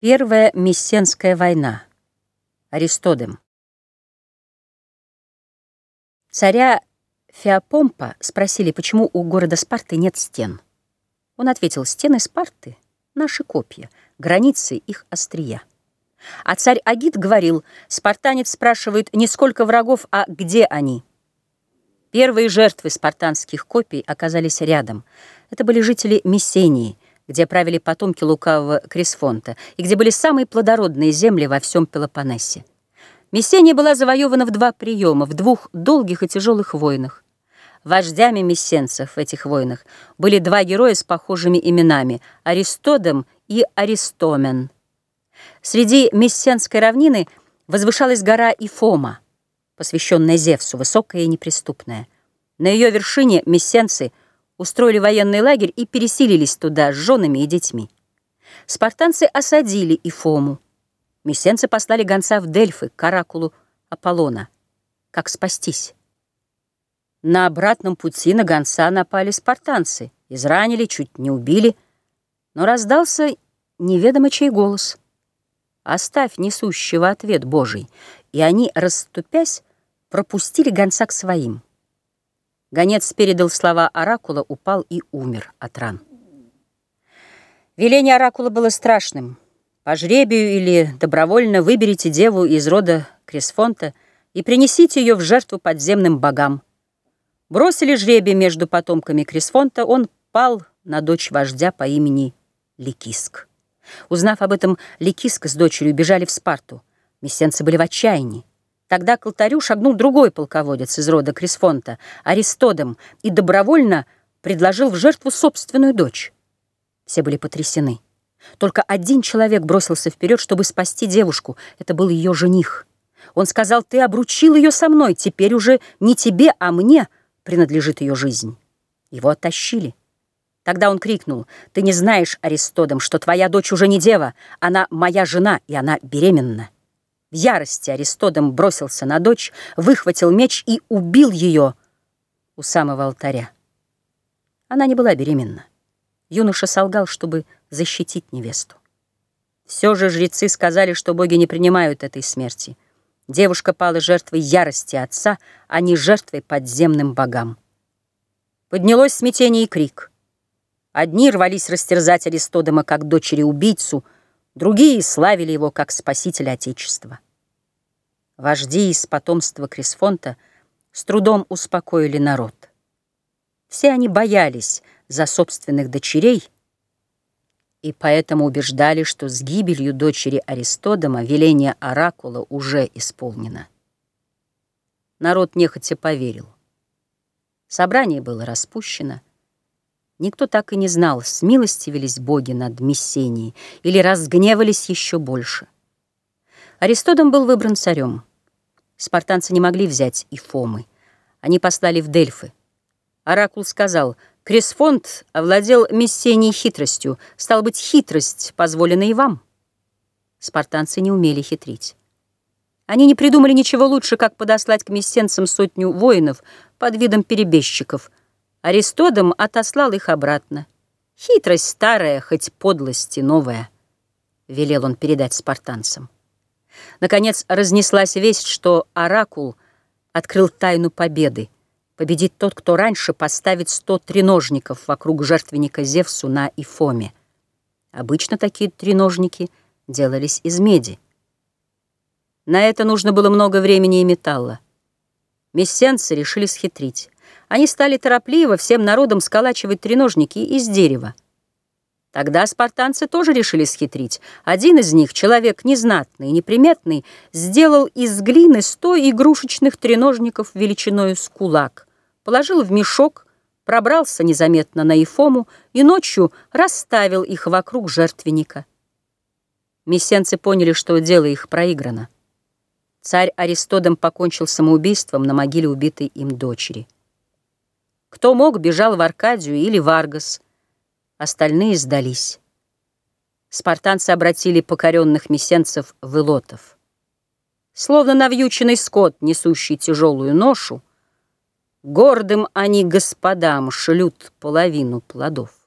Первая Мессенская война. Аристодем. Царя Феопомпа спросили, почему у города Спарты нет стен. Он ответил, стены Спарты — наши копья, границы их острия. А царь Агит говорил, спартанец спрашивает не сколько врагов, а где они. Первые жертвы спартанских копий оказались рядом. Это были жители Мессении — где правили потомки лукавого Крисфонта, и где были самые плодородные земли во всем Пелопоннесе. Мессения была завоевана в два приема, в двух долгих и тяжелых войнах. Вождями мессенцев в этих войнах были два героя с похожими именами – Аристодем и Аристомен. Среди Мессенской равнины возвышалась гора Ифома, посвященная Зевсу, высокая и неприступная. На ее вершине мессенцы – устроили военный лагерь и переселились туда с женами и детьми. Спартанцы осадили Ифому. Мессенцы послали гонца в Дельфы к оракулу Аполлона. Как спастись? На обратном пути на гонца напали спартанцы. Изранили, чуть не убили. Но раздался неведомо чей голос. «Оставь несущего ответ Божий». И они, расступясь, пропустили гонца к своим. Гонец передал слова оракула, упал и умер от ран. Веление оракула было страшным. По жребию или добровольно выберите деву из рода Крисфонта и принесите ее в жертву подземным богам. Бросили жребий между потомками Крисфонта, он пал на дочь вождя по имени Ликиск. Узнав об этом, Ликиск с дочерью бежали в Спарту. Мессенцы были в отчаянии. Тогда к алтарю шагнул другой полководец из рода Крисфонта, Аристодем, и добровольно предложил в жертву собственную дочь. Все были потрясены. Только один человек бросился вперед, чтобы спасти девушку. Это был ее жених. Он сказал, ты обручил ее со мной, теперь уже не тебе, а мне принадлежит ее жизнь. Его оттащили. Тогда он крикнул, ты не знаешь, Аристодом, что твоя дочь уже не дева, она моя жена, и она беременна. В ярости Аристодом бросился на дочь, выхватил меч и убил ее у самого алтаря. Она не была беременна. Юноша солгал, чтобы защитить невесту. Все же жрецы сказали, что боги не принимают этой смерти. Девушка пала жертвой ярости отца, а не жертвой подземным богам. Поднялось смятение и крик. Одни рвались растерзать Аристодома как дочери-убийцу — Другие славили его как спасителя Отечества. Вожди из потомства Крисфонта с трудом успокоили народ. Все они боялись за собственных дочерей и поэтому убеждали, что с гибелью дочери Аристодома веление Оракула уже исполнено. Народ нехотя поверил. Собрание было распущено, Никто так и не знал, смилостивились боги над Мессенией или разгневались еще больше. Аристодом был выбран царем. Спартанцы не могли взять и. Они послали в Дельфы. Оракул сказал, Кресфонд овладел Мессенией хитростью, стал быть, хитрость позволена и вам. Спартанцы не умели хитрить. Они не придумали ничего лучше, как подослать к мессенцам сотню воинов под видом перебежчиков – Аристодом отослал их обратно. Хитрость старая, хоть подлости новая, велел он передать спартанцам. Наконец разнеслась весть, что Оракул открыл тайну победы. Победит тот, кто раньше поставит сто треножников вокруг жертвенника Зевсу на Ифоме. Обычно такие треножники делались из меди. На это нужно было много времени и металла. Мессенцы решили схитрить. Они стали торопливо всем народом сколачивать треножники из дерева. Тогда спартанцы тоже решили схитрить. Один из них, человек незнатный и неприметный, сделал из глины сто игрушечных треножников величиной с кулак, положил в мешок, пробрался незаметно на Ифому и ночью расставил их вокруг жертвенника. Мессенцы поняли, что дело их проиграно. Царь Аристодом покончил самоубийством на могиле убитой им дочери. Кто мог, бежал в Аркадию или в Аргос. Остальные сдались. Спартанцы обратили покоренных мессенцев в илотов. Словно навьюченный скот, несущий тяжелую ношу, Гордым они господам шлют половину плодов.